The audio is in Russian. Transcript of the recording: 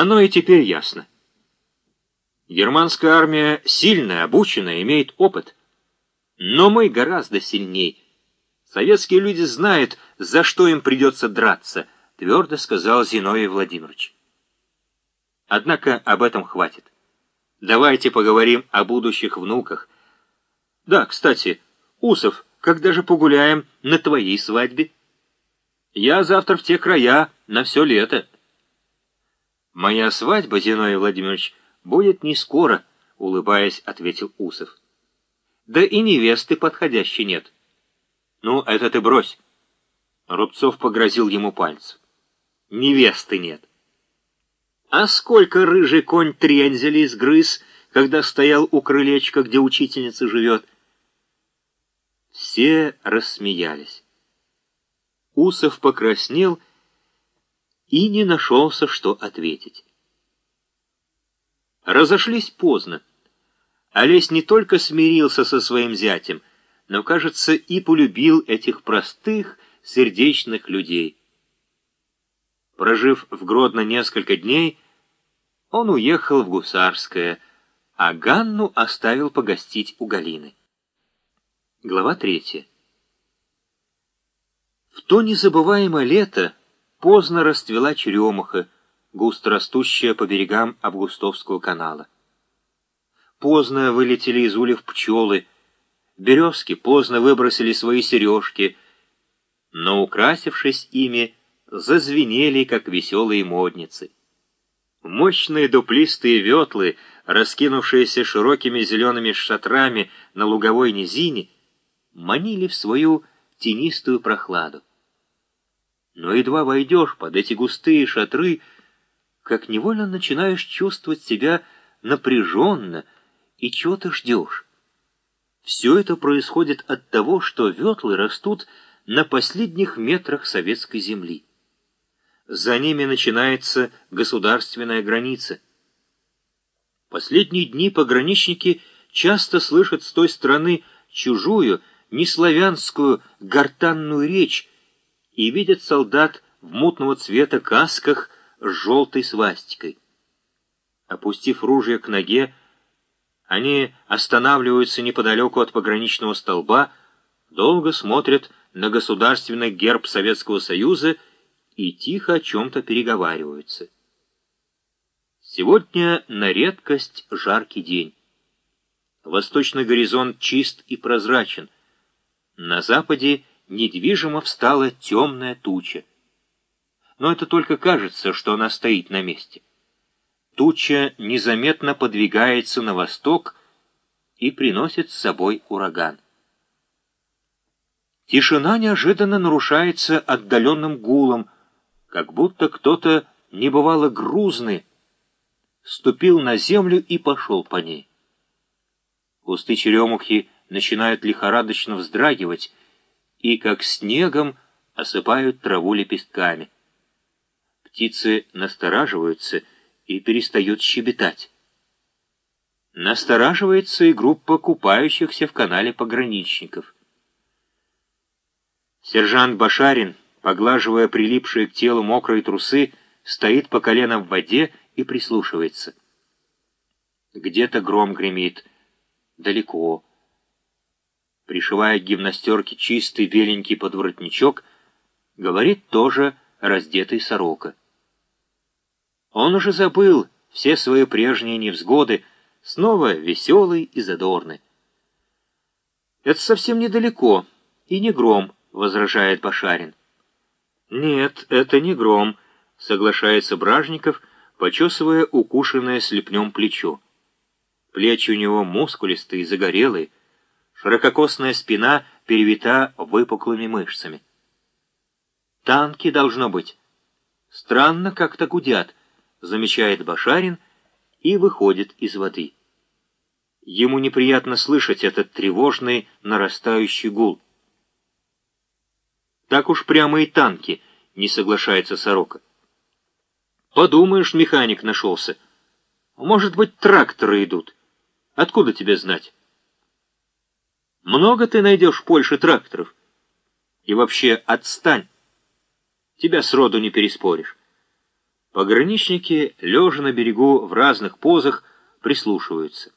Оно и теперь ясно. Германская армия сильная, обученная, имеет опыт. Но мы гораздо сильней. Советские люди знают, за что им придется драться, твердо сказал Зиновий Владимирович. Однако об этом хватит. Давайте поговорим о будущих внуках. Да, кстати, Усов, когда же погуляем на твоей свадьбе? Я завтра в те края на все лето. Моя свадьба, Зиновий Владимирович, будет не скоро, улыбаясь, ответил Усов. Да и невесты подходящей нет. Ну, это ты брось. Рубцов погрозил ему пальцем. Невесты нет. А сколько рыжий конь трензелей сгрыз, когда стоял у крылечка, где учительница живет? Все рассмеялись. Усов покраснел и не нашелся, что ответить. Разошлись поздно. Олесь не только смирился со своим зятем, но, кажется, и полюбил этих простых, сердечных людей. Прожив в Гродно несколько дней, он уехал в Гусарское, а Ганну оставил погостить у Галины. Глава третья. В то незабываемое лето поздно расцвела черемуха, густо растущая по берегам Августовского канала. Поздно вылетели из ульев пчелы, березки поздно выбросили свои сережки, но, украсившись ими, зазвенели, как веселые модницы. Мощные дуплистые ветлы, раскинувшиеся широкими зелеными шатрами на луговой низине, манили в свою тенистую прохладу. Но едва войдешь под эти густые шатры, как невольно начинаешь чувствовать себя напряженно и чего-то ждешь. Все это происходит от того, что ветлы растут на последних метрах советской земли. За ними начинается государственная граница. Последние дни пограничники часто слышат с той стороны чужую, неславянскую, гортанную речь и видят солдат в мутного цвета касках с желтой свастикой. Опустив ружье к ноге, они останавливаются неподалеку от пограничного столба, долго смотрят на государственный герб Советского Союза и тихо о чем-то переговариваются. Сегодня на редкость жаркий день. Восточный горизонт чист и прозрачен. На западе недвижимо встала темная туча. Но это только кажется, что она стоит на месте. Туча незаметно подвигается на восток и приносит с собой ураган. Тишина неожиданно нарушается отдаленным гулом, как будто кто-то небывало грузный ступил на землю и пошел по ней. Кусты черемухи начинают лихорадочно вздрагивать и, как снегом, осыпают траву лепестками. Птицы настораживаются и перестают щебетать. Настораживается и группа купающихся в канале пограничников. Сержант Башарин, поглаживая прилипшие к телу мокрые трусы, стоит по колено в воде и прислушивается. Где-то гром гремит, далеко. Пришивая к гимнастерке чистый беленький подворотничок, говорит тоже раздетый сорока. Он уже забыл все свои прежние невзгоды, снова веселый и задорный. «Это совсем недалеко, и не гром», — возражает Башарин. «Нет, это не гром», — соглашается Бражников, почесывая укушенное слепнем плечо. Плечи у него мускулистые, загорелые, ширококосная спина перевита выпуклыми мышцами. «Танки должно быть. Странно как-то гудят», — замечает Башарин и выходит из воды. Ему неприятно слышать этот тревожный нарастающий гул. Так уж прямо и танки, не соглашается Сорока. Подумаешь, механик нашелся. Может быть, тракторы идут. Откуда тебе знать? Много ты найдешь в Польше тракторов. И вообще, отстань. Тебя сроду не переспоришь. Пограничники, лежа на берегу в разных позах, прислушиваются.